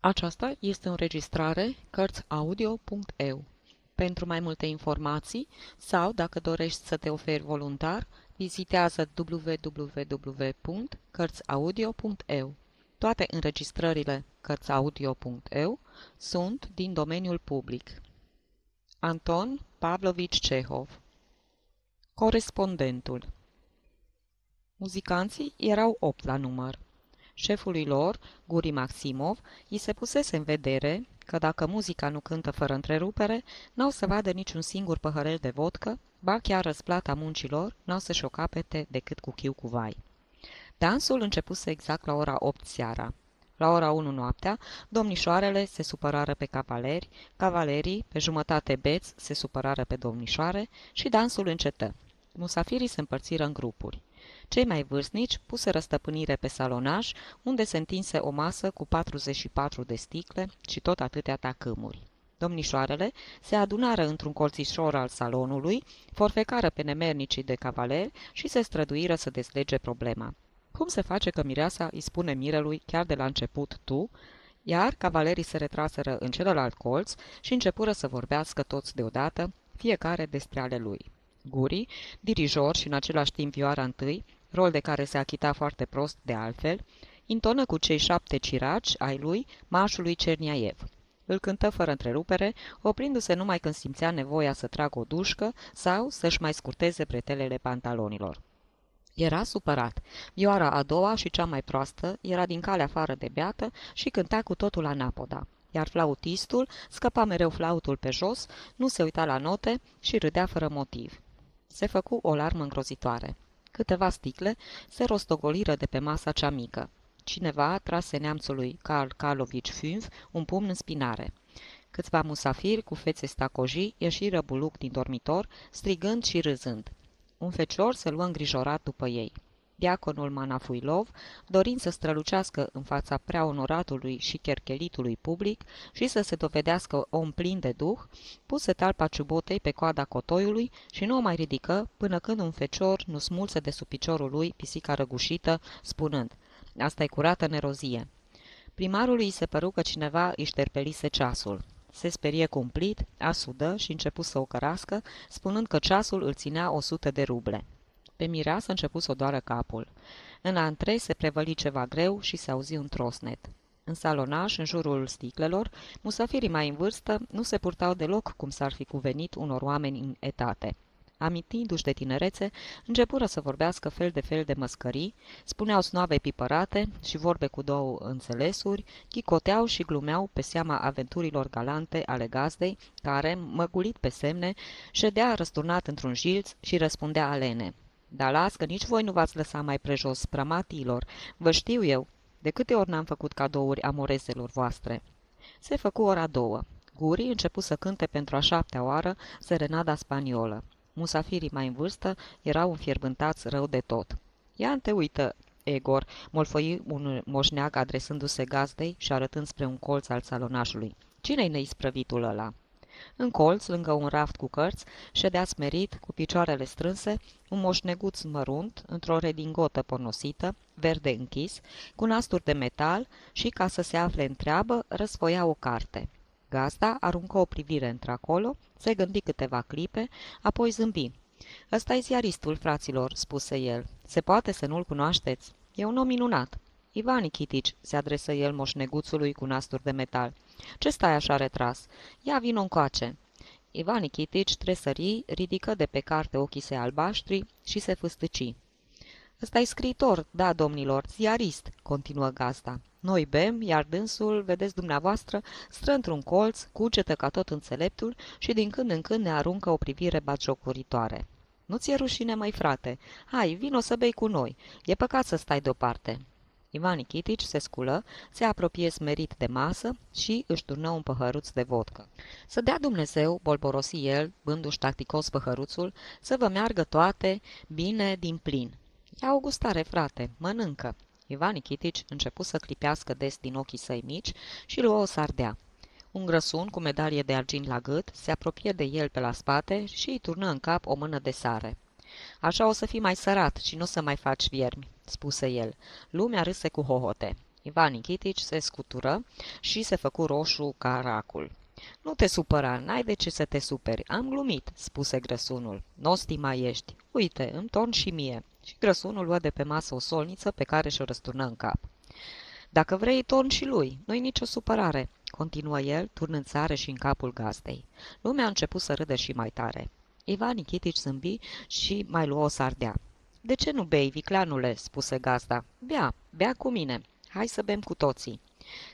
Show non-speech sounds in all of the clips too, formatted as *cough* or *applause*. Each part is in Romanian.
Aceasta este o înregistrare Cărțiaudio.eu. Pentru mai multe informații sau, dacă dorești să te oferi voluntar, vizitează www.cărțiaudio.eu. Toate înregistrările Cărțiaudio.eu sunt din domeniul public. Anton Pavlovici Cehov Corespondentul Muzicanții erau opt la număr. Șefului lor, Guri Maximov, îi se pusese în vedere că dacă muzica nu cântă fără întrerupere, n-au să vadă niciun singur păhărel de vodcă, ba chiar răsplata muncilor n-au să-și o capete decât cu chiu cu vai. Dansul începuse exact la ora 8 seara. La ora 1 noaptea, domnișoarele se supărară pe cavaleri, cavalerii, pe jumătate beți, se supărară pe domnișoare și dansul încetă. Musafirii se împărțiră în grupuri. Cei mai vârstnici puse răstăpânire pe salonaj, unde se întinse o masă cu 44 de sticle și tot atâtea tacâmuri. Domnișoarele se adunară într-un colțișor al salonului, forfecară pe nemernicii de cavaleri și se străduiră să deslege problema. Cum se face că mireasa îi spune mirelui chiar de la început tu, iar cavalerii se retraseră în celălalt colț și începură să vorbească toți deodată, fiecare despre ale lui. Guri, dirijor și în același timp vioara întâi, rol de care se achita foarte prost de altfel, intonă cu cei șapte ciraci ai lui mașului Cerniaev. Îl cântă fără întrerupere, oprindu-se numai când simțea nevoia să tragă o dușcă sau să-și mai scurteze pretelele pantalonilor. Era supărat. Vioara a doua și cea mai proastă era din calea afară de beată și cânta cu totul la napoda iar flautistul scăpa mereu flautul pe jos, nu se uita la note și râdea fără motiv. Se făcu o larmă îngrozitoare. Câteva sticle se rostogoliră de pe masa cea mică. Cineva trase neamțului Carl Karlovici Fünf un pumn în spinare. Câțiva musafiri cu fețe stacojii ieșiră buluc din dormitor, strigând și râzând. Un fecior se luă îngrijorat după ei. Diaconul Manafuilov, dorind să strălucească în fața prea onoratului și cherchelitului public și să se dovedească om plin de duh, puse talpa ciubotei pe coada cotoiului și nu o mai ridică până când un fecior nu smulse de sub piciorul lui pisica răgușită, spunând, asta e curată nerozie. Primarului îi se păru că cineva îi șterpelise ceasul. Se sperie cumplit, asudă și început să o cărască, spunând că ceasul îl ținea o sută de ruble. Pe mireasă a început să o doară capul. În antrei se prevăli ceva greu și se auzi un trosnet. În salonaj, în jurul sticlelor, musafirii mai în vârstă nu se purtau deloc cum s-ar fi cuvenit unor oameni în etate. Amintindu-și de tinerețe, începură să vorbească fel de fel de măscării, spuneau snoave pipărate și vorbe cu două înțelesuri, chicoteau și glumeau pe seama aventurilor galante ale gazdei, care, măgulit pe semne, ședea răsturnat într-un jilț și răspundea alene. Dar las că nici voi nu v-ați lăsat mai prejos pramatilor. Vă știu eu. De câte ori n-am făcut cadouri amorezelor voastre? Se făcu ora două. Guri început să cânte pentru a șaptea oară serenada spaniolă. Musafirii mai în vârstă erau înfierbântați rău de tot. Ia te uită, Egor, molfăi un moșneag adresându-se gazdei și arătând spre un colț al salonașului. Cine-i neisprăvitul ăla? În colț, lângă un raft cu cărți, ședea smerit, cu picioarele strânse, un moșneguț mărunt, într-o redingotă ponosită, verde închis, cu nasturi de metal și, ca să se afle în treabă, răsfoia o carte. Gazda aruncă o privire într-acolo, se gândi câteva clipe, apoi zâmbi. Ăsta e ziaristul, fraților," spuse el. Se poate să nu-l cunoașteți? E un om minunat." Ivan Chitici, se adresă el moșneguțului cu nasturi de metal. Ce stai așa retras? Ia vino încoace." Ivan Chitici tresări, ridică de pe carte ochii săi albaștri și se fâstăci. ăsta e scriitor, da, domnilor, ziarist," continuă gazda. Noi bem, iar dânsul, vedeți dumneavoastră, stră într-un colț, cugetă ca tot înțeleptul și din când în când ne aruncă o privire batjocuritoare. Nu ți-e rușine, mai frate? Hai, vino să bei cu noi. E păcat să stai deoparte. Ivan Nikitici se sculă, se apropie smerit de masă și își turnă un păhăruț de vodcă. Să dea Dumnezeu, bolborosi el, bându-și tacticos păhăruțul, să vă meargă toate bine din plin. Ia o gustare, frate, mănâncă. Ivan Nikitici începu să clipească des din ochii săi mici și luă o sardea. Un grăsun cu medalie de argint la gât se apropie de el pe la spate și îi turnă în cap o mână de sare. Așa o să fii mai sărat și nu o să mai faci viermi," spuse el. Lumea râse cu hohote. Ivan Nichitici se scutură și se făcu roșu ca racul. Nu te supăra, n-ai de ce să te superi. Am glumit, spuse grăsunul. Nu mai ești. Uite, îmi torn și mie. Și grăsunul luă de pe masă o solniță pe care și-o răsturnă în cap. Dacă vrei, torn și lui. Nu-i nicio supărare, continuă el, turnând țară și în capul gazdei. Lumea a început să râdă și mai tare. Ivan Nichitici zâmbi și mai luă o sardea. De ce nu bei, vicleanule?" spuse gazda. Bea, bea cu mine. Hai să bem cu toții."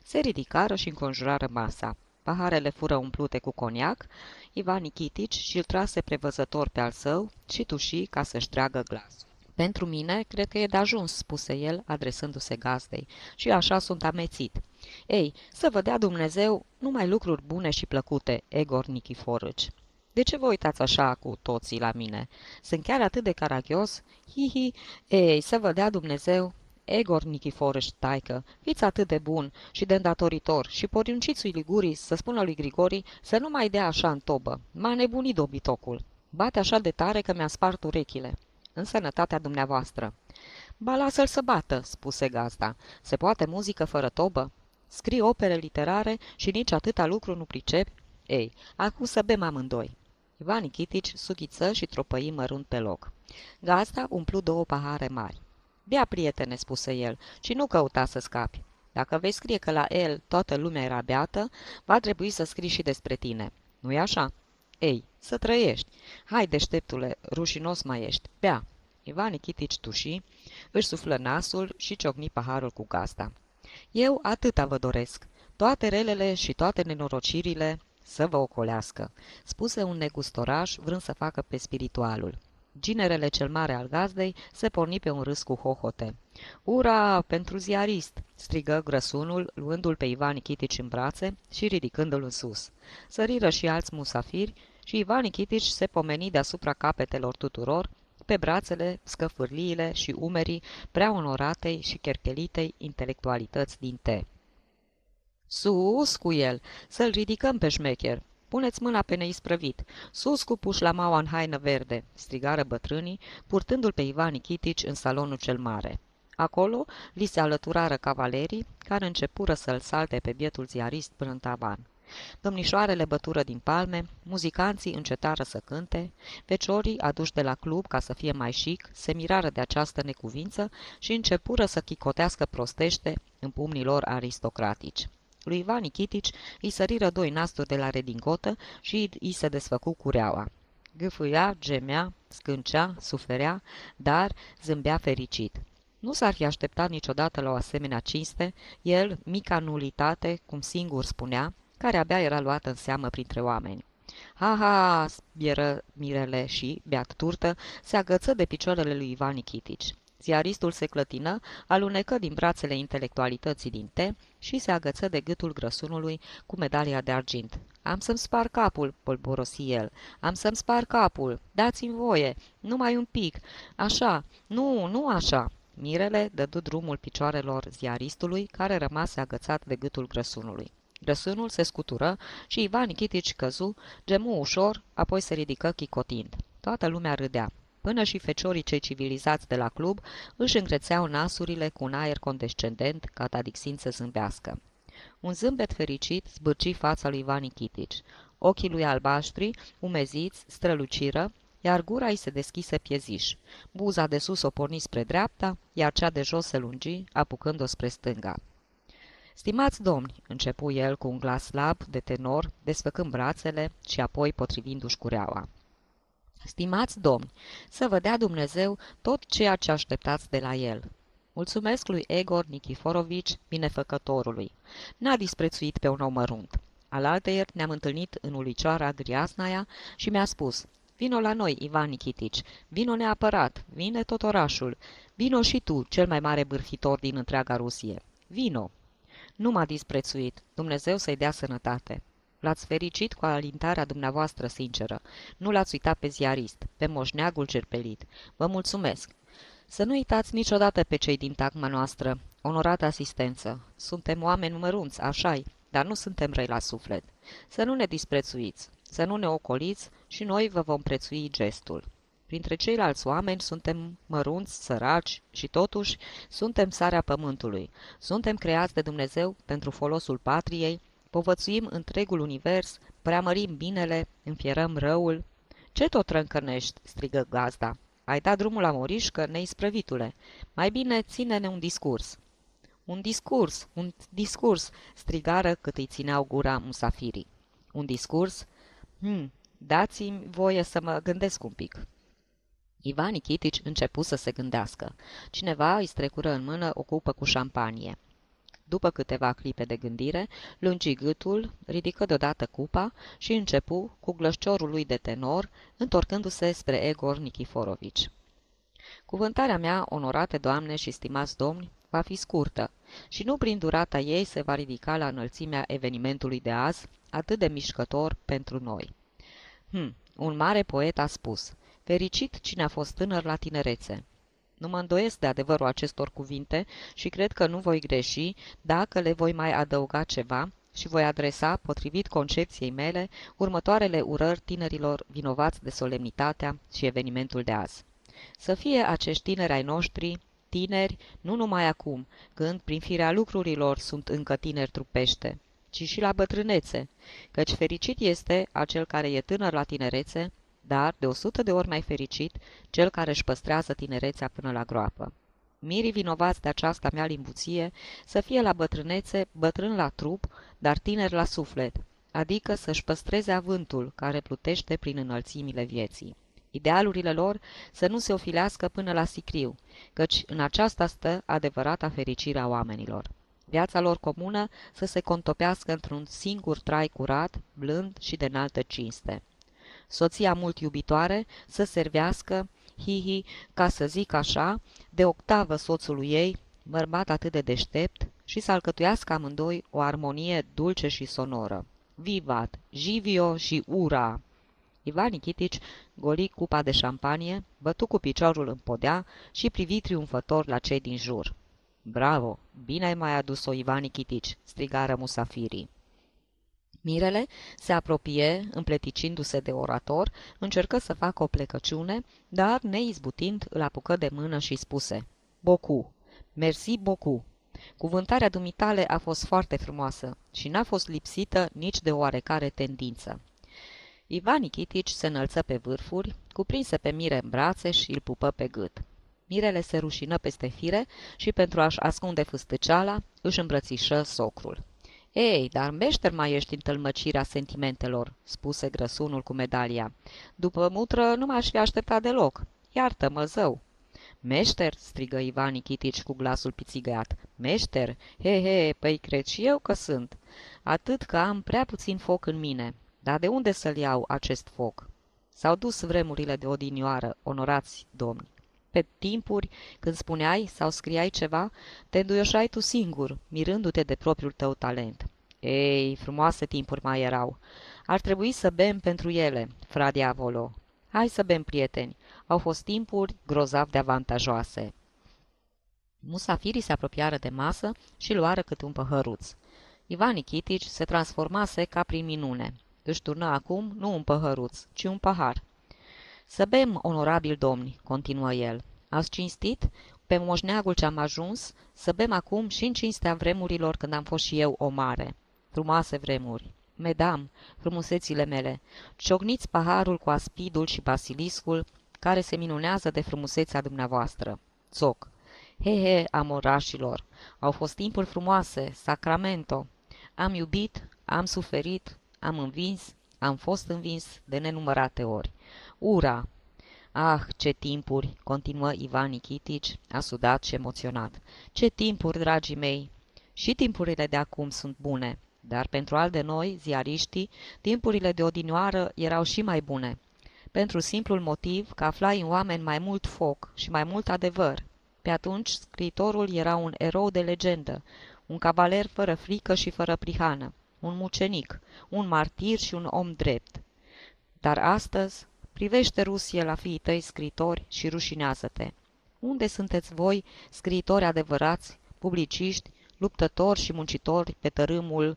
Se ridicară și înconjurară masa. Paharele fură umplute cu coniac, Ivan Nichitici și-l trase prevăzător pe al său și tuși ca să-și dreagă glasul. Pentru mine, cred că e de ajuns, spuse el, adresându-se gazdei, și așa sunt amețit. Ei, să vă dea Dumnezeu numai lucruri bune și plăcute, Egor Nichiforăci. De ce vă uitați așa cu toții la mine? Sunt chiar atât de caragios? Hi-hi, ei, să vă dea Dumnezeu Egor Nichiforăș, taică, fiți atât de bun și de îndatoritor și porunciți lui Ligurii să spună lui Grigori să nu mai dea așa în tobă. M-a nebunit dobitocul. Bate așa de tare că mi-a spart urechile. În sănătatea dumneavoastră. Ba lasă-l să bată, spuse gazda. Se poate muzică fără tobă? Scrii opere literare și nici atâta lucru nu pricepi? Ei, acum să bem amândoi. Ivan Nichitici sughiță și tropăi mărunt pe loc. Gazda umplu două pahare mari. Bea, prietene, spuse el, și nu căuta să scapi. Dacă vei scrie că la el toată lumea era beată, va trebui să scrii și despre tine. Nu-i așa? Ei, să trăiești. Hai, deșteptule, rușinos mai ești. Bea. Ivan Nichitici tuși, își suflă nasul și ciocni paharul cu gasta. Eu atâta vă doresc. Toate relele și toate nenorocirile să vă ocolească, spuse un negustoraș vrând să facă pe spiritualul. Ginerele cel mare al gazdei se porni pe un râs cu hohote. Ura, pentru ziarist!" strigă grăsunul, luându-l pe Ivan Nichitici în brațe și ridicându-l în sus. Săriră și alți musafiri și Ivan Nichitici se pomeni deasupra capetelor tuturor, pe brațele, scăfârliile și umerii prea onoratei și cherchelitei intelectualități din T. Sus cu el! Să-l ridicăm pe șmecher! Puneți mâna pe neisprăvit! Sus cu pușlamaua în haină verde!" strigară bătrânii, purtându-l pe Ivan Nichitici în salonul cel mare. Acolo li se alăturară cavalerii, care începură să-l salte pe bietul ziarist până în tavan. Domnișoarele bătură din palme, muzicanții încetară să cânte, feciorii aduși de la club ca să fie mai chic, se mirară de această necuvință și începură să chicotească prostește în pumnii lor aristocratici. Lui Ivan Nichitici îi săriră doi nasturi de la redingotă și îi se desfăcu cureaua. Gâfâia, gemea, scâncea, suferea, dar zâmbea fericit. Nu s-ar fi așteptat niciodată la o asemenea cinste, el, mica nulitate, cum singur spunea, care abia era luată în seamă printre oameni. Ha, ha, spieră Mirele și, beat turtă, se agăță de picioarele lui Ivan Nichitici. Ziaristul se clătină, alunecă din brațele intelectualității din T și se agăță de gâtul grăsunului cu medalia de argint. Am să-mi spar capul, polborosi el. Am să-mi spar capul. Dați-mi voie. Numai un pic. Așa. Nu, nu așa. Mirele dădu drumul picioarelor ziaristului, care rămase agățat de gâtul grăsunului. Grăsunul se scutură și Ivan Nichitici căzu, gemu ușor, apoi se ridică chicotind. Toată lumea râdea. Până și feciorii cei civilizați de la club își îngrețeau nasurile cu un aer condescendent, catadixind să zâmbească. Un zâmbet fericit zbârci fața lui Ivan Nichitici. Ochii lui albaștri, umeziți, străluciră, iar gura îi se deschise pieziș. Buza de sus o porni spre dreapta, iar cea de jos se lungi, apucând-o spre stânga. Stimați domni, începu el cu un glas slab, de tenor, desfăcând brațele și apoi potrivindu-și cureaua. Stimați domni, să vă dea Dumnezeu tot ceea ce așteptați de la el. Mulțumesc lui Egor Nikiforovici, binefăcătorului. N-a disprețuit pe un om mărunt. Alaltăieri ne-am întâlnit în ulicioara Griasnaia și mi-a spus, Vino la noi, Ivan Nichitici, vino neapărat, vine tot orașul, vino și tu, cel mai mare bârfitor din întreaga Rusie. Vino! Nu m-a disprețuit, Dumnezeu să-i dea sănătate. L-ați fericit cu alintarea dumneavoastră sinceră. Nu l-ați uitat pe ziarist, pe moșneagul cerpelit. Vă mulțumesc. Să nu uitați niciodată pe cei din tacma noastră. Onorată asistență. Suntem oameni mărunți, așa dar nu suntem răi la suflet. Să nu ne disprețuiți, să nu ne ocoliți și noi vă vom prețui gestul. Printre ceilalți oameni suntem mărunți, săraci și totuși suntem sarea pământului. Suntem creați de Dumnezeu pentru folosul patriei, povățuim întregul univers, preamărim binele, înfierăm răul. Ce tot trâncănești?" strigă gazda. Ai dat drumul la morișcă, neisprăvitule. Mai bine ține-ne un discurs." Un discurs, un discurs!" strigară cât îi țineau gura musafirii. Un discurs? Hm, dați-mi voie să mă gândesc un pic." Ivan Nichitici începu să se gândească. Cineva îi strecură în mână o cupă cu șampanie. După câteva clipe de gândire, lungi gâtul, ridică deodată cupa și începu, cu glășciorul lui de tenor, întorcându-se spre Egor Nikiforovici. Cuvântarea mea, onorate doamne și stimați domni, va fi scurtă și nu prin durata ei se va ridica la înălțimea evenimentului de azi, atât de mișcător pentru noi. Hm, un mare poet a spus, fericit cine a fost tânăr la tinerețe. Nu mă îndoiesc de adevărul acestor cuvinte și cred că nu voi greși dacă le voi mai adăuga ceva și voi adresa, potrivit concepției mele, următoarele urări tinerilor vinovați de solemnitatea și evenimentul de azi. Să fie acești tineri ai noștri tineri, nu numai acum, când, prin firea lucrurilor, sunt încă tineri trupește, ci și la bătrânețe, căci fericit este acel care e tânăr la tinerețe, dar, de o sută de ori mai fericit, cel care își păstrează tinerețea până la groapă. Mirii vinovați de aceasta mea limbuție să fie la bătrânețe bătrân la trup, dar tineri la suflet, adică să-și păstreze avântul care plutește prin înălțimile vieții. Idealurile lor să nu se ofilească până la sicriu, căci în aceasta stă adevărata fericire a oamenilor. Viața lor comună să se contopească într-un singur trai curat, blând și de înaltă cinste soția mult iubitoare, să servească, hihi, ca să zic așa, de octavă soțului ei, bărbat atât de deștept, și să alcătuiască amândoi o armonie dulce și sonoră. Vivat, Jivio și Ura! Ivan Nikitici goli cupa de șampanie, bătu cu piciorul în podea și privi triumfător la cei din jur. Bravo! Bine ai mai adus-o, Ivan Nikitici!" strigară musafirii. Mirele se apropie, împleticindu-se de orator, încercă să facă o plecăciune, dar, neizbutind, îl apucă de mână și spuse Bocu, mersi Bocu. Cuvântarea dumitale a fost foarte frumoasă și n-a fost lipsită nici de oarecare tendință. Ivan Nikitici se înălță pe vârfuri, cuprinse pe Mire în brațe și îl pupă pe gât. Mirele se rușină peste fire și, pentru a-și ascunde fâstăceala, își îmbrățișă socrul. Ei, dar meșter mai ești în tălmăcirea sentimentelor," spuse grăsunul cu medalia. După mutră nu m-aș fi așteptat deloc. Iartă-mă, zău!" Meșter?" strigă Ivan Nichitici cu glasul pițigăiat. Meșter? He, he, păi cred și eu că sunt. Atât că am prea puțin foc în mine. Dar de unde să-l iau acest foc? S-au dus vremurile de odinioară, onorați domni. Pe timpuri, când spuneai sau scriai ceva, te înduioșai tu singur, mirându-te de propriul tău talent. Ei, frumoase timpuri mai erau. Ar trebui să bem pentru ele, fra diavolo. Hai să bem, prieteni. Au fost timpuri grozav de avantajoase. Musafirii se apropiară de masă și luară câte un păhăruț. Ivan Nikitici se transformase ca prin minune. Își turnă acum nu un păhăruț, ci un pahar. Să bem, onorabil domni, continuă el. Ați cinstit? Pe moșneagul ce-am ajuns, să bem acum și în cinstea vremurilor când am fost și eu o mare. Frumoase vremuri. Medam, frumusețile mele, ciocniți paharul cu aspidul și basiliscul, care se minunează de frumusețea dumneavoastră. Țoc. He, he, amorașilor, au fost timpuri frumoase, sacramento. Am iubit, am suferit, am învins, am fost învins de nenumărate ori. Ura! Ah, ce timpuri!" continuă Ivan Nikitici, asudat și emoționat. Ce timpuri, dragii mei! Și timpurile de acum sunt bune, dar pentru al de noi, ziariștii, timpurile de odinioară erau și mai bune. Pentru simplul motiv că aflai în oameni mai mult foc și mai mult adevăr. Pe atunci, scriitorul era un erou de legendă, un cavaler fără frică și fără prihană, un mucenic, un martir și un om drept. Dar astăzi, Privește Rusie la fiii tăi scritori și rușinează-te. Unde sunteți voi, scriitori adevărați, publiciști, luptători și muncitori pe tărâmul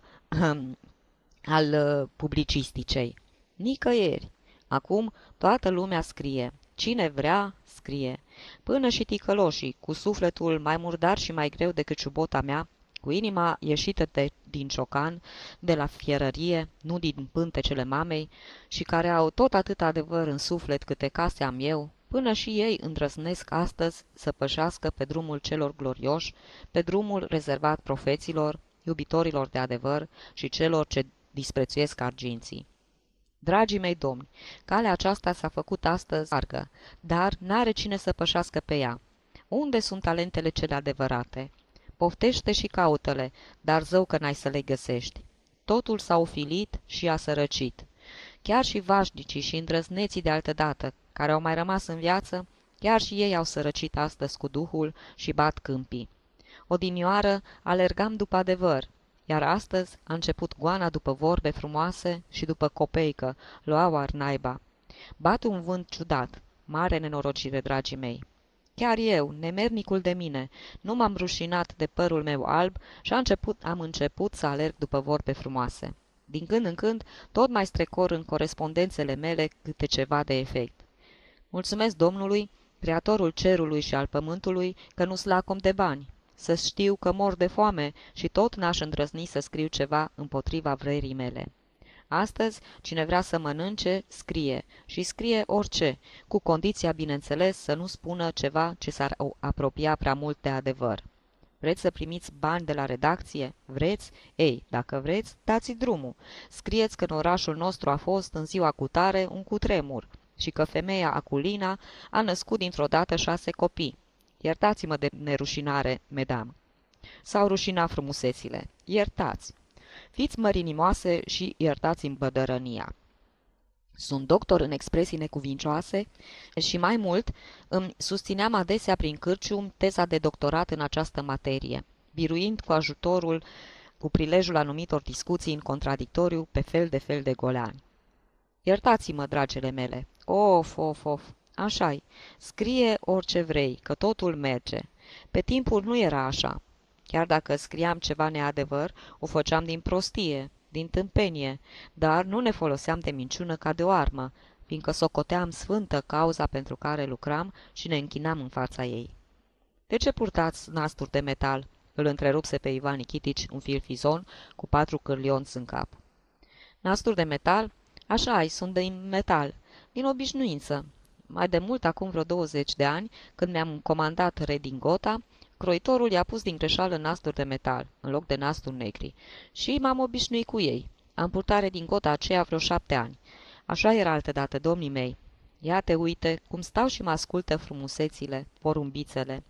al uh, publicisticei? Nicăieri. Acum toată lumea scrie. Cine vrea, scrie. Până și ticăloșii, cu sufletul mai murdar și mai greu decât ciubota mea, cu inima ieșită de, din ciocan, de la fierărie, nu din pântecele mamei, și care au tot atât adevăr în suflet câte case am eu, până și ei îndrăznesc astăzi să pășească pe drumul celor glorioși, pe drumul rezervat profeților, iubitorilor de adevăr și celor ce disprețuiesc arginții. Dragii mei domni, calea aceasta s-a făcut astăzi largă, dar n-are cine să pășească pe ea. Unde sunt talentele cele adevărate? Poftește și caută-le, dar zău că n-ai să le găsești. Totul s-a ofilit și a sărăcit. Chiar și vașnicii și îndrăzneții de altădată, care au mai rămas în viață, chiar și ei au sărăcit astăzi cu duhul și bat câmpii. Odinioară alergam după adevăr, iar astăzi a început goana după vorbe frumoase și după copeică, luau naiba. Bat un vânt ciudat, mare nenorocire, dragii mei. Chiar eu, nemernicul de mine, nu m-am rușinat de părul meu alb și a început, am început să alerg după vorbe frumoase. Din când în când, tot mai strecor în corespondențele mele câte ceva de efect. Mulțumesc Domnului, Creatorul cerului și al pământului, că nu-s lacom de bani, să știu că mor de foame și tot n-aș îndrăzni să scriu ceva împotriva vrerii mele. Astăzi, cine vrea să mănânce, scrie și scrie orice, cu condiția, bineînțeles, să nu spună ceva ce s-ar apropia prea mult de adevăr. Vreți să primiți bani de la redacție? Vreți? Ei, dacă vreți, dați drumul. Scrieți că în orașul nostru a fost în ziua cutare un cutremur și că femeia Aculina a născut dintr-o dată șase copii. Iertați-mă de nerușinare, medam. S-au rușinat frumusețile. Iertați. Fiți mărinimoase și iertați-mi bădărănia. Sunt doctor în expresii necuvincioase și mai mult îmi susțineam adesea prin cârcium teza de doctorat în această materie, biruind cu ajutorul, cu prilejul anumitor discuții în contradictoriu pe fel de fel de goleani. Iertați-mă, dragele mele. Of, of, of. Așa-i. Scrie orice vrei, că totul merge. Pe timpul nu era așa. Chiar dacă scriam ceva neadevăr, o făceam din prostie, din tâmpenie, dar nu ne foloseam de minciună ca de o armă, fiindcă socoteam sfântă cauza pentru care lucram și ne închinam în fața ei. De ce purtați nasturi de metal?" îl întrerupse pe Ivan Nichitici, un fil fizon, cu patru cârlionți în cap. Nasturi de metal? Așa ai, sunt de metal, din obișnuință. Mai de mult, acum vreo 20 de ani, când mi-am comandat redingota, croitorul i-a pus din greșeală nasturi de metal, în loc de nasturi negri, și m-am obișnuit cu ei. Am purtat redingota aceea vreo șapte ani. Așa era altădată, domnii mei. Ia te uite cum stau și mă ascultă frumusețile, porumbițele.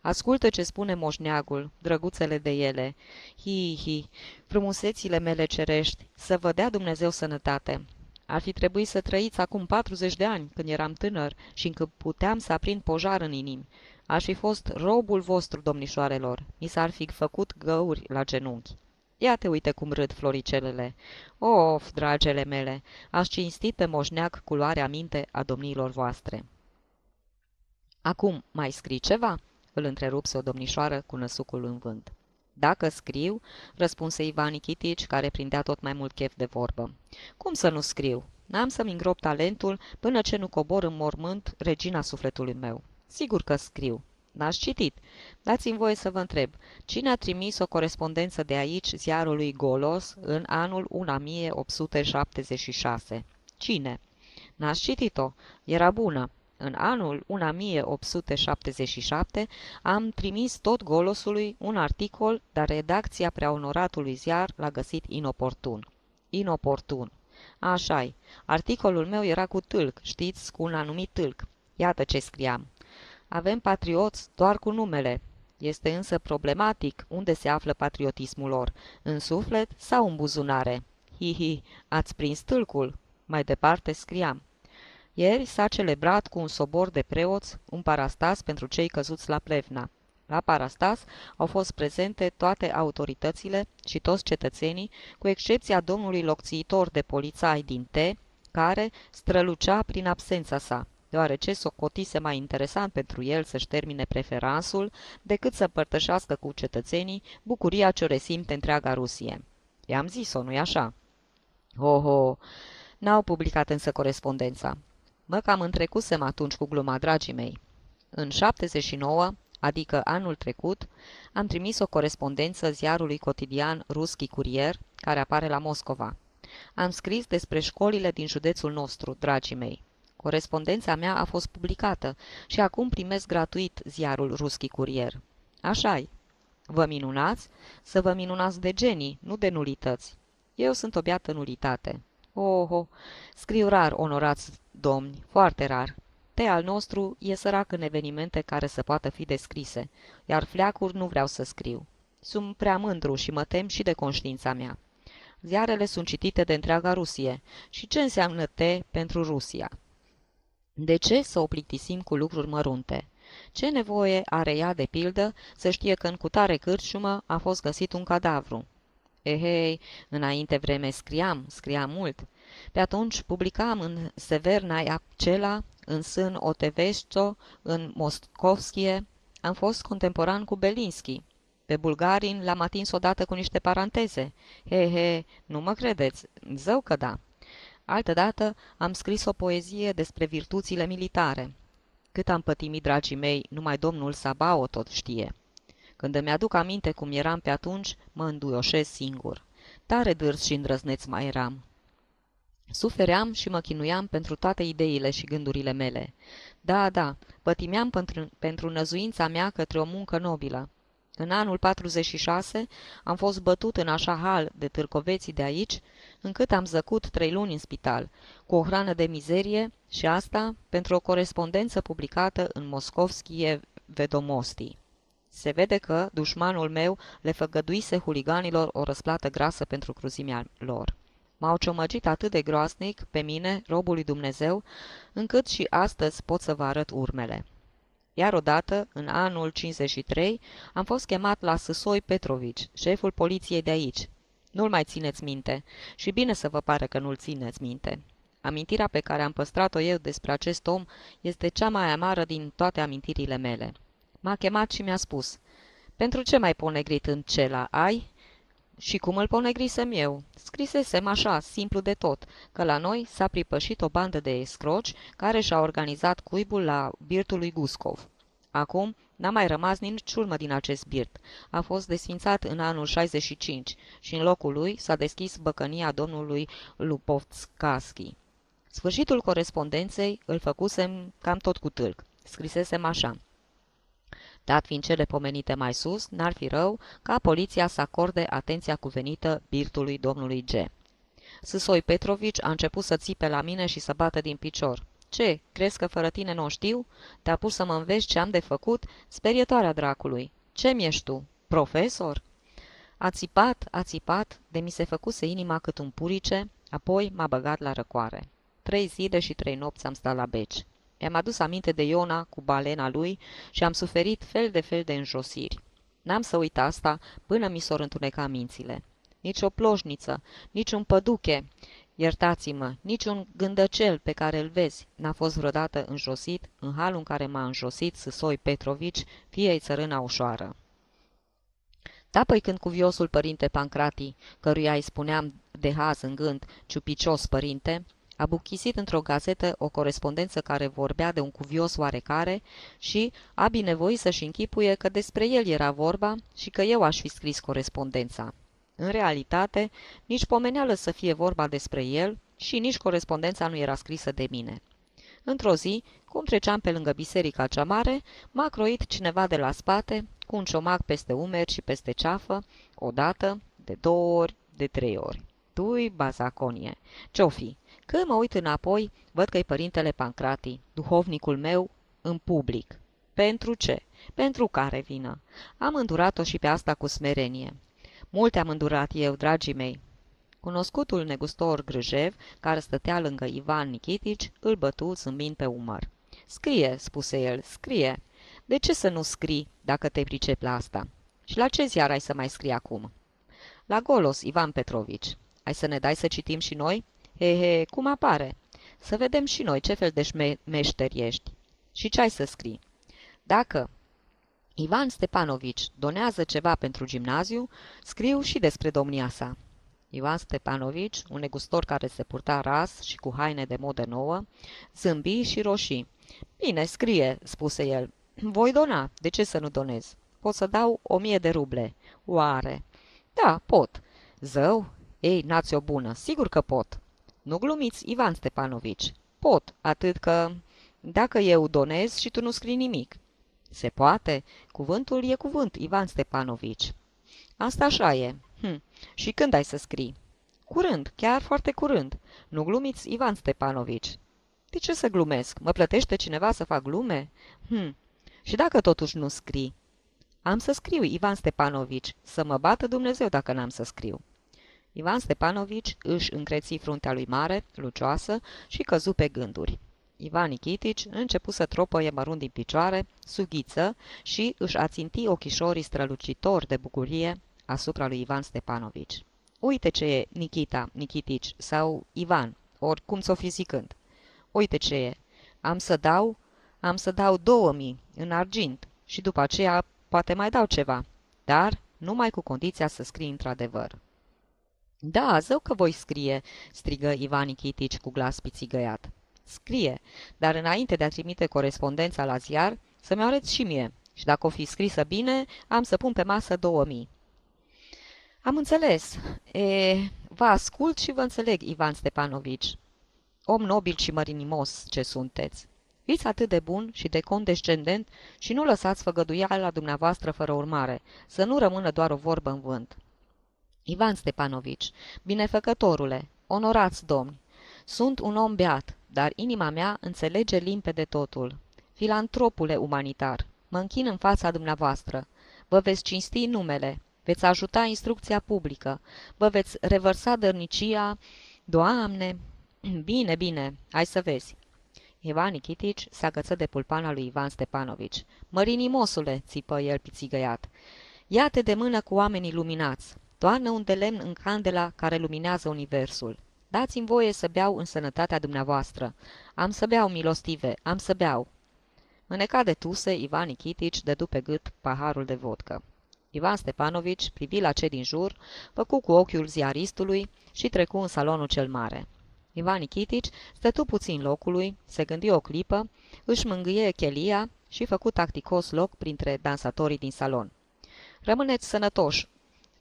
Ascultă ce spune moșneagul, drăguțele de ele. Hi, hi, frumusețile mele cerești, să vă dea Dumnezeu sănătate. Ar fi trebuit să trăiți acum 40 de ani, când eram tânăr și încă puteam să aprind pojar în inimi. Aș fi fost robul vostru, domnișoarelor. Mi s-ar fi făcut găuri la genunchi. Ia te uite cum râd floricelele. Of, dragele mele, aș cinstit pe moșneac culoarea minte a domnilor voastre. Acum, mai scrii ceva?" îl întrerupse o domnișoară cu năsucul în vânt. Dacă scriu, răspunse Ivan Nichitici, care prindea tot mai mult chef de vorbă. Cum să nu scriu? N-am să-mi îngrop talentul până ce nu cobor în mormânt regina sufletului meu. Sigur că scriu. N-aș citit. Dați-mi voie să vă întreb. Cine a trimis o corespondență de aici ziarului Golos în anul 1876? Cine? N-aș citit-o. Era bună. În anul 1877 am trimis tot golosului un articol, dar redacția preonoratului ziar l-a găsit inoportun. Inoportun. Așa-i. Articolul meu era cu tâlc, știți, cu un anumit tâlc. Iată ce scriam. Avem patrioți doar cu numele. Este însă problematic unde se află patriotismul lor, în suflet sau în buzunare. Hi-hi, ați prins tâlcul. Mai departe scriam. Ieri s-a celebrat cu un sobor de preoți un parastas pentru cei căzuți la Plevna. La parastas au fost prezente toate autoritățile și toți cetățenii, cu excepția domnului locțiitor de polițai din T, care strălucea prin absența sa, deoarece socotise mai interesant pentru el să-și termine preferansul decât să părtășească cu cetățenii bucuria ce o resimte întreaga Rusie. I-am zis-o, nu-i așa? Ho, ho! N-au publicat însă corespondența. Mă cam întrecusem atunci cu gluma, dragii mei. În 79, adică anul trecut, am trimis o corespondență ziarului cotidian Ruski Curier, care apare la Moscova. Am scris despre școlile din județul nostru, dragii mei. Corespondența mea a fost publicată și acum primesc gratuit ziarul Ruski Curier. Așa-i. Vă minunați? Să vă minunați de genii, nu de nulități. Eu sunt o beată nulitate. Oho, scriu rar, onorați domni, foarte rar. Te al nostru e sărac în evenimente care să poată fi descrise, iar fleacuri nu vreau să scriu. Sunt prea mândru și mă tem și de conștiința mea. Ziarele sunt citite de întreaga Rusie. Și ce înseamnă T pentru Rusia? De ce să o plictisim cu lucruri mărunte? Ce nevoie are ea, de pildă, să știe că în cutare cârciumă a fost găsit un cadavru? Ehei, înainte vreme scriam, scriam mult. Pe atunci publicam în Severna acela, în Sân Otevesco, în Moscovskie. Am fost contemporan cu Belinski. Pe bulgarin l-am atins odată cu niște paranteze. He, he, nu mă credeți, zău că da. Altădată am scris o poezie despre virtuțile militare. Cât am pătimit, dragii mei, numai domnul Sabao tot știe. Când îmi aduc aminte cum eram pe atunci, mă înduioșez singur. Tare dârs și îndrăzneț mai eram. Sufeream și mă chinuiam pentru toate ideile și gândurile mele. Da, da, pătimeam pentru, pentru năzuința mea către o muncă nobilă. În anul 46 am fost bătut în așa hal de târcoveții de aici, încât am zăcut trei luni în spital, cu o hrană de mizerie și asta pentru o corespondență publicată în Moscovskie Vedomosti. Se vede că dușmanul meu le făgăduise huliganilor o răsplată grasă pentru cruzimea lor. M-au ciomăgit atât de groasnic pe mine, robul lui Dumnezeu, încât și astăzi pot să vă arăt urmele. Iar odată, în anul 53, am fost chemat la Săsoi Petrovici, șeful poliției de aici. Nu-l mai țineți minte și bine să vă pare că nu-l țineți minte. Amintirea pe care am păstrat-o eu despre acest om este cea mai amară din toate amintirile mele. M-a chemat și mi-a spus, Pentru ce mai pune grit în cela, ai?" Și cum îl ponegrisem eu? Scrisesem așa, simplu de tot, că la noi s-a pripășit o bandă de escroci care și-a organizat cuibul la birtul lui Guscov. Acum n-a mai rămas nici urmă din acest birt. A fost desfințat în anul 65 și în locul lui s-a deschis băcănia domnului Lupovskaschi. Sfârșitul corespondenței îl făcusem cam tot cu tâlc. Scrisesem așa. Dat fiind cele pomenite mai sus, n-ar fi rău ca poliția să acorde atenția cuvenită birtului domnului G. Sâsoi Petrovici a început să țipe la mine și să bată din picior. Ce, crezi că fără tine nu știu? Te-a pus să mă înveți ce am de făcut? Sperietoarea dracului. Ce mi-ești tu? Profesor? A țipat, a țipat, de mi se făcuse inima cât un purice, apoi m-a băgat la răcoare. Trei zile și trei nopți am stat la beci. Mi-am adus aminte de Iona cu balena lui și am suferit fel de fel de înjosiri. N-am să uit asta până mi s-or întuneca mințile. Nici o ploșniță, nici un păduche, iertați-mă, nici un gândăcel pe care îl vezi n-a fost vreodată înjosit în halul în care m-a înjosit Săsoi Petrovici, fiei țărâna ușoară. Da, păi când cuviosul părinte Pancrati, căruia îi spuneam de haz în gând, ciupicios părinte, a buchisit într-o gazetă o corespondență care vorbea de un cuvios oarecare și a binevoit să-și închipuie că despre el era vorba și că eu aș fi scris corespondența. În realitate, nici pomeneală să fie vorba despre el și nici corespondența nu era scrisă de mine. Într-o zi, cum treceam pe lângă biserica cea mare, m-a croit cineva de la spate, cu un ciomac peste umeri și peste ceafă, odată, de două ori, de trei ori. Tu-i bazaconie. Ce-o fi? Când mă uit înapoi, văd că-i părintele Pancrati, duhovnicul meu, în public. Pentru ce? Pentru care vină? Am îndurat-o și pe asta cu smerenie. Multe am îndurat eu, dragii mei. Cunoscutul negustor Grâjev, care stătea lângă Ivan Nichitici, îl bătu zâmbind pe umăr. Scrie, spuse el, scrie. De ce să nu scrii dacă te pricep la asta? Și la ce ziar ai să mai scrii acum? La Golos, Ivan Petrovici. Ai să ne dai să citim și noi? He, he, cum apare? Să vedem și noi ce fel de șme- meșteri ești. Și ce ai să scrii? Dacă Ivan Stepanovici donează ceva pentru gimnaziu, scriu și despre domnia sa. Ivan Stepanovici, un negustor care se purta ras și cu haine de modă nouă, zâmbi și roșii. Bine, scrie, spuse el. Voi dona, de ce să nu donez? Pot să dau o mie de ruble. Oare? Da, pot. Zău? Ei, nați o bună, sigur că pot. Nu glumiți, Ivan Stepanovici. Pot, atât că... Dacă eu donez și tu nu scrii nimic. Se poate? Cuvântul e cuvânt, Ivan Stepanovici. Asta așa e. Hm. Și când ai să scrii? Curând, chiar foarte curând. Nu glumiți, Ivan Stepanovici. De ce să glumesc? Mă plătește cineva să fac glume? Hm. Și dacă totuși nu scrii? Am să scriu, Ivan Stepanovici, să mă bată Dumnezeu dacă n-am să scriu. Ivan Stepanovici își încreți fruntea lui mare, lucioasă, și căzu pe gânduri. Ivan Nikitici începu să tropăie mărunt din picioare, sughiță și își aținti ochișorii strălucitori de bucurie asupra lui Ivan Stepanovici. Uite ce e Nikita Nikitici sau Ivan, ori cum s-o fi zicând. Uite ce e. Am să dau, am să dau două mii în argint și după aceea poate mai dau ceva, dar numai cu condiția să scrii într-adevăr. Da, zău că voi scrie, strigă Ivan Nikitici cu glas pițigăiat. Scrie, dar înainte de a trimite corespondența la ziar, să-mi arăți și mie. Și dacă o fi scrisă bine, am să pun pe masă două mii. Am înțeles. E, vă ascult și vă înțeleg, Ivan Stepanovici. Om nobil și mărinimos ce sunteți. Fiți atât de bun și de condescendent și nu lăsați făgăduiala dumneavoastră fără urmare, să nu rămână doar o vorbă în vânt. Ivan Stepanovici, binefăcătorule, onorați domni, sunt un om beat, dar inima mea înțelege limpede totul. Filantropule umanitar, mă închin în fața dumneavoastră. Vă veți cinsti numele, veți ajuta instrucția publică, vă veți revărsa dărnicia... Doamne! *clears throat* Bine, bine, hai să vezi. Ivan Nikitici se agăță de pulpana lui Ivan Stepanovici. Mărinimosule, țipă el pițigăiat. Ia-te de mână cu oamenii luminați. Toarnă un de lemn în candela care luminează universul. Dați-mi voie să beau în sănătatea dumneavoastră. Am să beau, milostive, am să beau. Mânecat de tuse, Ivan Nikitici dădu pe gât paharul de vodcă. Ivan Stepanovici privi la cei din jur, făcu cu ochiul ziaristului și trecu în salonul cel mare. Ivan Nikitici stătu puțin locului, se gândi o clipă, își mângâie chelia și făcu tacticos loc printre dansatorii din salon. Rămâneți sănătoși,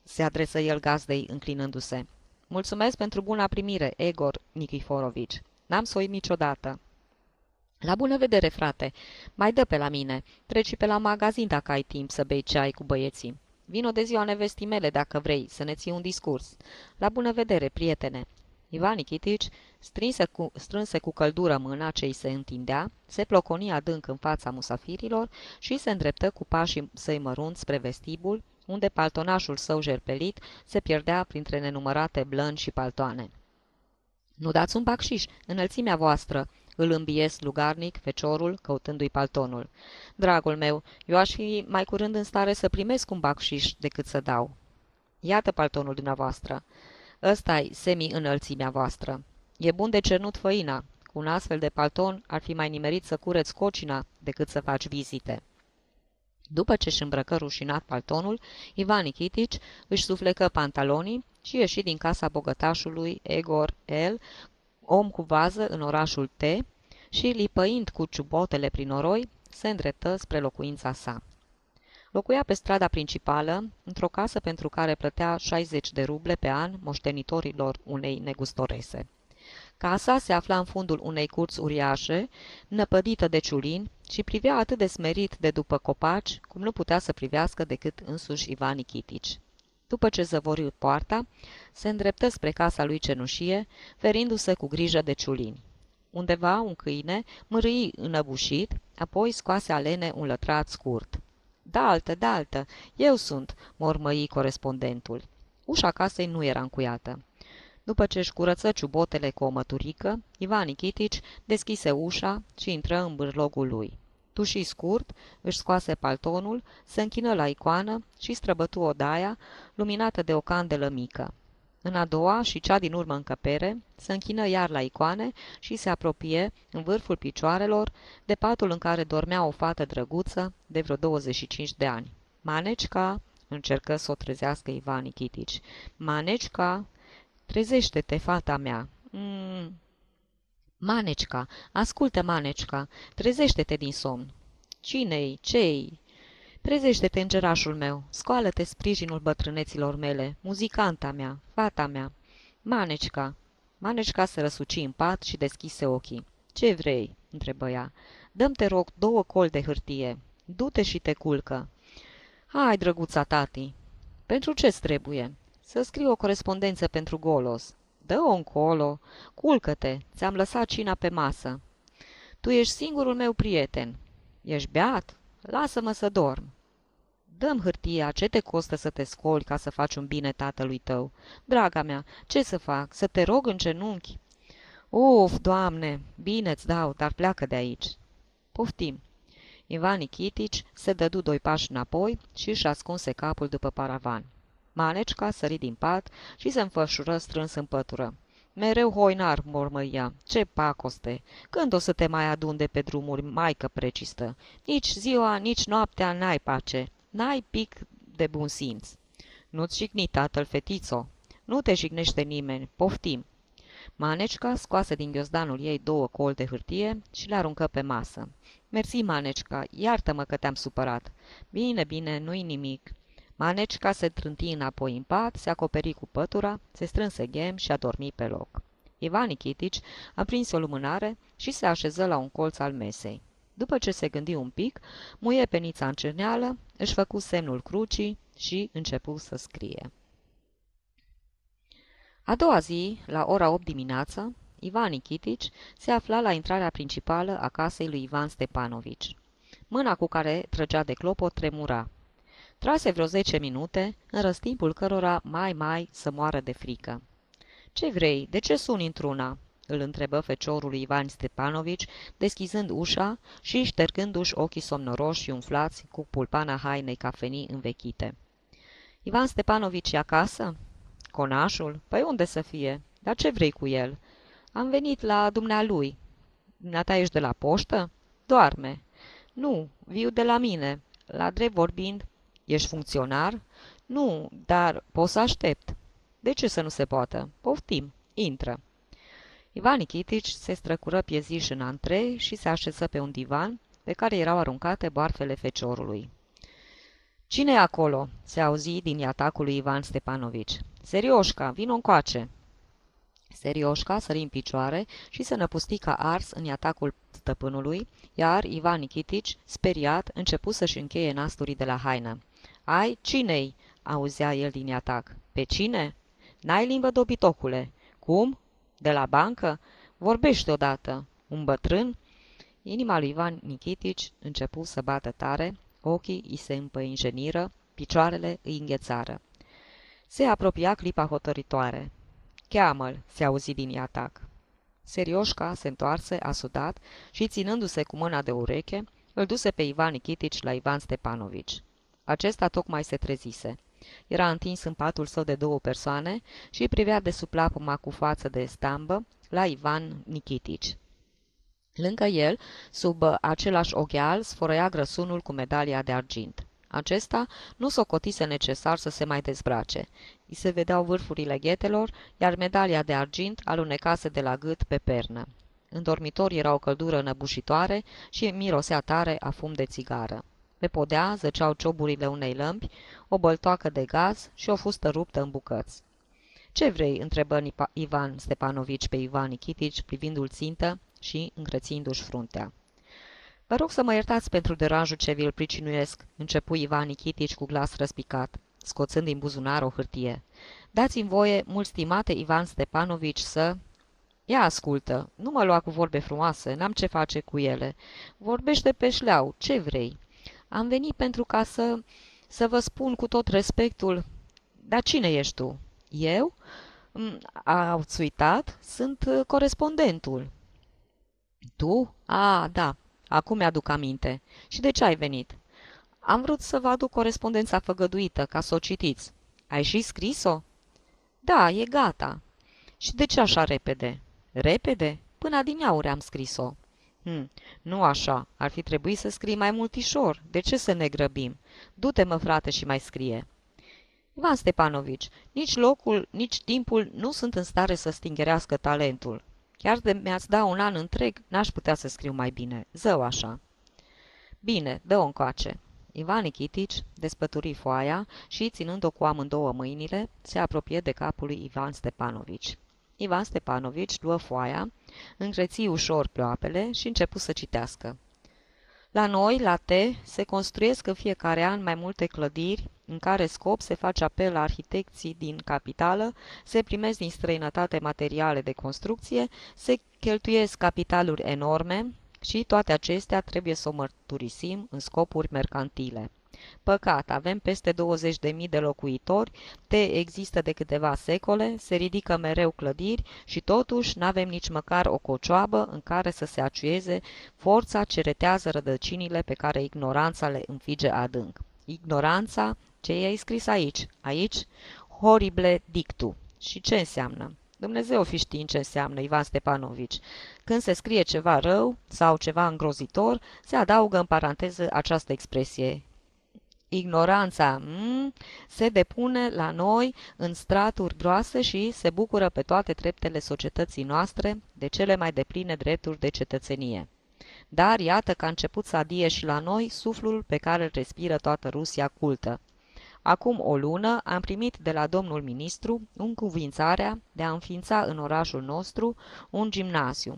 se adresă el gazdei înclinându-se. Mulțumesc pentru buna primire, Egor Nikiforovici. N-am să o niciodată. La bună vedere, frate. Mai dă pe la mine. Treci pe la magazin dacă ai timp să bei ceai cu băieții. Vino de ziua nevestii mele dacă vrei, să ne ții un discurs. La bună vedere, prietene. Ivan Nikitici strânse cu, strânse cu căldură mâna ce îi se întindea, se ploconi adânc în fața musafirilor și se îndreptă cu pașii săi mărunți spre vestibul, unde paltonașul său jerpelit se pierdea printre nenumărate blăni și paltoane. Nu dați un bacșiș, înălțimea voastră!" îl îmbies lugarnic, feciorul, căutându-i paltonul. Dragul meu, eu aș fi mai curând în stare să primesc un bacșiș decât să dau." Iată paltonul dumneavoastră. Ăsta-i semi-înălțimea voastră. E bun de cernut făina. Cu un astfel de palton ar fi mai nimerit să cureți cocina decât să faci vizite." După ce își îmbrăcă rușinat paltonul, Ivan Nikitici își suflecă pantalonii și ieși din casa bogătașului Egor L., om cu vază în orașul T, și, lipăind cu ciubotele prin noroi, se îndreptă spre locuința sa. Locuia pe strada principală, într-o casă pentru care plătea 60 de ruble pe an moștenitorilor unei negustorese. Casa se afla în fundul unei curți uriașe, năpădită de ciulini, și privea atât de smerit de după copaci, cum nu putea să privească decât însuși Ivan Nikitici. După ce zăvori poarta, se îndreptă spre casa lui cenușie, ferindu-se cu grijă de ciulini. Undeva un câine mărâi înăbușit, apoi scoase alene un lătrat scurt. Daltă, daltă, eu sunt, mormăi corespondentul. Ușa casei nu era încuiată. După ce își curăță ciubotele cu o măturică, Ivan Nikitici deschise ușa și intră în bârlogul lui. Tuși scurt, își scoase paltonul, se închină la icoană și străbătu odaia, luminată de o candelă mică. În a doua și cea din urmă încăpere, se închină iar la icoane și se apropie, în vârful picioarelor, de patul în care dormea o fată drăguță de vreo 25 de ani. Manecica, încercă să o trezească Ivan Nikitici. Manecica, Trezește-te, fata mea. Mm. Manecica, ascultă, Manecica, trezește-te din somn. Cine-i? Ce-i? Trezește-te, îngerașul meu, scoală-te sprijinul bătrâneților mele, muzicanta mea, fata mea. Manecica. Manecica se răsuci în pat și deschise ochii. Ce vrei?" întrebă ea. Dăm te rog două col de hârtie. Du-te și te culcă." Hai, drăguța tati." Pentru ce-ți trebuie?" Să scriu o corespondență pentru Golos." Dă-o încolo. Culcă-te, ți-am lăsat cina pe masă." Tu ești singurul meu prieten." Ești beat? Lasă-mă să dorm." Dăm hârtia, ce te costă să te scoli ca să faci un bine tatălui tău? Draga mea, ce să fac? Să te rog în genunchi?" Uf, doamne, bine-ți dau, dar pleacă de aici." Poftim." Ivan Nikitici se dădu doi pași înapoi și își ascunse capul după paravan. Manecica sări din pat și se înfășură strâns în pătură. Mereu hoinar, mormăia. Ce pacoste! Când o să te mai adun de pe drumuri, maică precistă? Nici ziua, nici noaptea n-ai pace. N-ai pic de bun simț. Nu-ți jigni, tatăl, fetițo. Nu te jignește nimeni. Poftim. Manecica scoase din ghiozdanul ei două col de hârtie și le aruncă pe masă. Mersi, Manecica, iartă-mă că te-am supărat. Bine, bine, nu-i nimic. Manecica se trânti înapoi în pat, se acoperi cu pătura, se strânse ghem și a dormit pe loc. Ivan Nikitici a prins o lumânare și se așeză la un colț al mesei. După ce se gândi un pic, muie penița în cerneală, își făcu semnul crucii și începu să scrie. A doua zi, la ora 8 dimineață, Ivan Nikitici se afla la intrarea principală a casei lui Ivan Stepanovici. Mâna cu care trăgea de clopot tremura. Trase vreo zece minute, în răstimpul cărora mai mai să moară de frică. Ce vrei? De ce suni într-una?" îl întrebă feciorul Ivan Stepanovici, deschizând ușa și ștergându-și ochii somnoroși și umflați cu pulpana hainei cafenii învechite. Ivan Stepanovici e acasă?" Conașul? Păi unde să fie? Dar ce vrei cu el?" Am venit la dumnealui." Dumneata ești de la poștă?" Doarme." Nu, viu de la mine. La drept vorbind, Ești funcționar? Nu, dar pot să aștept. De ce să nu se poată? Poftim, intră. Ivan Nikitici se străcură pieziș în antrei și se așeză pe un divan pe care erau aruncate boarfele feciorului. Cine e acolo?" se auzi din iatacul lui Ivan Stepanovici. Serioșca, vino încoace!" Serioșca sări în picioare și se năpusti ca ars în atacul stăpânului, iar Ivan Nikitici, speriat, începu să-și încheie nasturii de la haină. Ai, cine-i?" auzea el din atac. Pe cine?" N-ai limbă, dobitocule." Cum? De la bancă? Vorbește odată. Un bătrân?" Inima lui Ivan Nikitici începu să bată tare, ochii îi se împăinjeniră, picioarele îi înghețară. Se apropia clipa hotăritoare. Cheamă-l!" se auzi din atac. Serioșca se întoarse, a sudat și, ținându-se cu mâna de ureche, îl duse pe Ivan Nikitici la Ivan Stepanovici. Acesta tocmai se trezise. Era întins în patul său de două persoane și privea de sub lapuma cu față de stambă la Ivan Nikitici. Lângă el, sub același ogheal, sfărăia grăsunul cu medalia de argint. Acesta nu socotise necesar să se mai dezbrace. I se vedeau vârfurile ghetelor, iar medalia de argint alunecase de la gât pe pernă. În dormitor era o căldură năbușitoare și mirosea tare a fum de țigară. Pe podea zăceau cioburile unei lămpi, o băltoacă de gaz și o fustă ruptă în bucăți. Ce vrei?" întrebă Ivan Stepanovici pe Ivan Nikitici, privindu-l țintă și încrețindu-și fruntea. Vă rog să mă iertați pentru deranjul ce vi-l pricinuiesc," începu Ivan Nikitici cu glas răspicat, scoțând din buzunar o hârtie. Dați-mi voie, mult stimate Ivan Stepanovici, să... Ia ascultă, nu mă lua cu vorbe frumoase, n-am ce face cu ele. Vorbește pe șleau, ce vrei?" Am venit pentru ca să, să vă spun cu tot respectul, dar cine ești tu? Eu? Mm, ați uitat? Sunt uh, corespondentul. Tu? A, da, acum mi-aduc aminte. Și de ce ai venit? Am vrut să vă aduc corespondența făgăduită, ca să o citiți. Ai și scris-o? Da, e gata. Și de ce așa repede? Repede? Până adineauri am scris-o. Hm, nu așa. Ar fi trebuit să scrii mai multișor. De ce să ne grăbim? Du-te, mă, frate, și mai scrie. Ivan Stepanovici, nici locul, nici timpul nu sunt în stare să stingerească talentul. Chiar de mi-ați da un an întreg, n-aș putea să scriu mai bine. Zău așa. Bine, dă-o încoace. Ivan Nikitici despături foaia și, ținând-o cu amândouă mâinile, se apropie de capul lui Ivan Stepanovici. Ivan Stepanovici luă foaia, încreți ușor ploapele și începu să citească. La noi, la T, se construiesc în fiecare an mai multe clădiri, în care scop se face apel la arhitecții din capitală, se primesc din străinătate materiale de construcție, se cheltuiesc capitaluri enorme și toate acestea trebuie să o mărturisim în scopuri mercantile. Păcat, avem peste 20.000 de locuitori, te există de câteva secole, se ridică mereu clădiri și totuși n-avem nici măcar o cocioabă în care să se aciueze forța ce retează rădăcinile pe care ignoranța le înfige adânc. Ignoranța, ce i-ai scris aici? Aici? Horrible dictu. Și ce înseamnă? Dumnezeu fi știind ce înseamnă Ivan Stepanovici. Când se scrie ceva rău sau ceva îngrozitor, se adaugă în paranteză această expresie, ignoranța mm, se depune la noi în straturi groase și se bucură pe toate treptele societății noastre de cele mai depline drepturi de cetățenie. Dar iată că a început să adie și la noi suflul pe care îl respiră toată Rusia cultă. Acum o lună am primit de la domnul ministru încuvințarea de a înființa în orașul nostru un gimnaziu.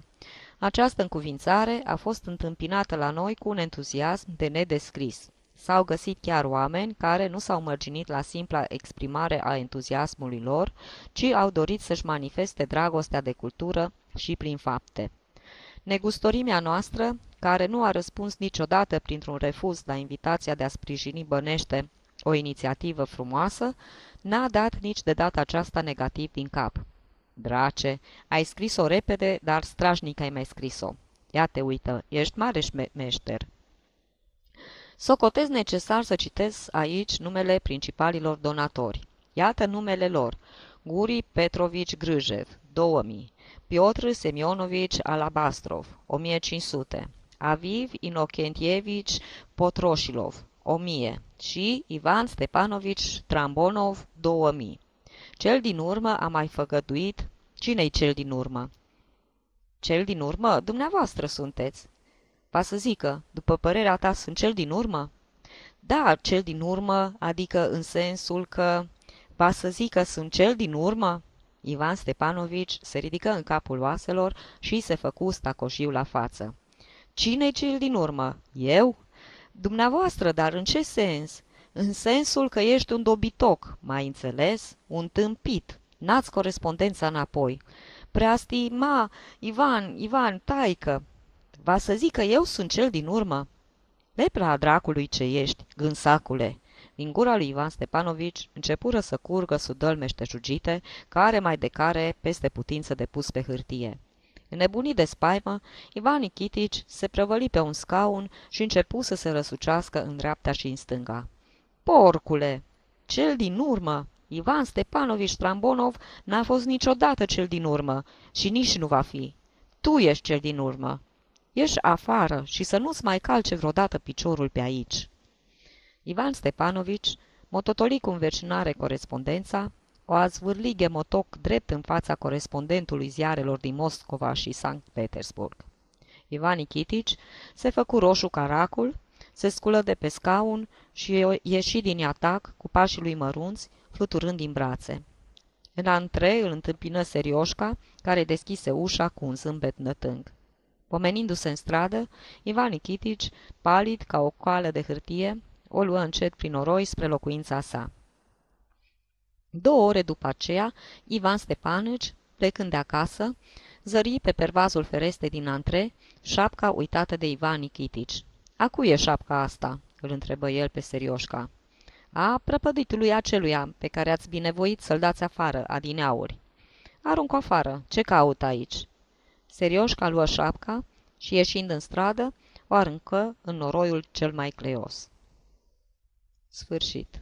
Această încuvințare a fost întâmpinată la noi cu un entuziasm de nedescris. S-au găsit chiar oameni care nu s-au mărginit la simpla exprimare a entuziasmului lor, ci au dorit să-și manifeste dragostea de cultură și prin fapte. Negustorimea noastră, care nu a răspuns niciodată printr-un refuz la invitația de a sprijini bănește o inițiativă frumoasă, n-a dat nici de data aceasta negativ din cap. Drace, ai scris-o repede, dar strașnic ai mai scris-o. Ia te uită, ești mare meșter. Socotez necesar să citesc aici numele principalilor donatori. Iată numele lor. Guri Petrovici Grâjev, 2000. Piotr Semionovici Alabastrov, 1500. Aviv Inokentievici Potroșilov, 1000 și Ivan Stepanovici Trambonov, 2000. Cel din urmă a mai făgăduit... Cine-i cel din urmă? Cel din urmă? Dumneavoastră sunteți. Va să zică, după părerea ta, sunt cel din urmă? Da, cel din urmă, adică în sensul că... Va să zică, sunt cel din urmă? Ivan Stepanovici se ridică în capul oaselor și se făcu stacojiu la față. Cine-i cel din urmă? Eu? Dumneavoastră, dar în ce sens? În sensul că ești un dobitoc, mai înțeles? Un tâmpit. N-ați corespondența înapoi. Preastima, Ivan, Ivan, taică, Va să zic că eu sunt cel din urmă? Lepra dracului ce ești, gânsacule! Din gura lui Ivan Stepanovici începură să curgă sudălme ștejugite, care mai de care peste putință de pus pe hârtie. Înnebunit de spaimă, Ivan Nikitici se prăvăli pe un scaun și începu să se răsucească în dreapta și în stânga. Porcule! Cel din urmă! Ivan Stepanovici Trambonov n-a fost niciodată cel din urmă și nici nu va fi. Tu ești cel din urmă. Ieși afară și să nu-ți mai calce vreodată piciorul pe aici." Ivan Stepanovici mototoli cu învercinare corespondența, o a zvârli gemotoc drept în fața corespondentului ziarelor din Moscova și Sankt Petersburg. Ivan Nikitici se făcu roșu caracul, se sculă de pe scaun și ieși din atac cu pașii lui mărunți, fluturând din brațe. În antre îl întâmpină Serioșca, care deschise ușa cu un zâmbet nătâng. Pomenindu-se în stradă, Ivan Nikitici, palid ca o coală de hârtie, o luă încet prin oroi spre locuința sa. Două ore după aceea, Ivan Stepanici, plecând de acasă, zări pe pervazul fereste din antre șapca uitată de Ivan Nikitici. A cui e șapca asta?" îl întrebă el pe Serioșca. A prăpăditului aceluia pe care ați binevoit să-l dați afară, adineauri." Arunc afară. Ce caut aici?" Serioșca luă șapca și, ieșind în stradă, o aruncă în noroiul cel mai cleios. Sfârșit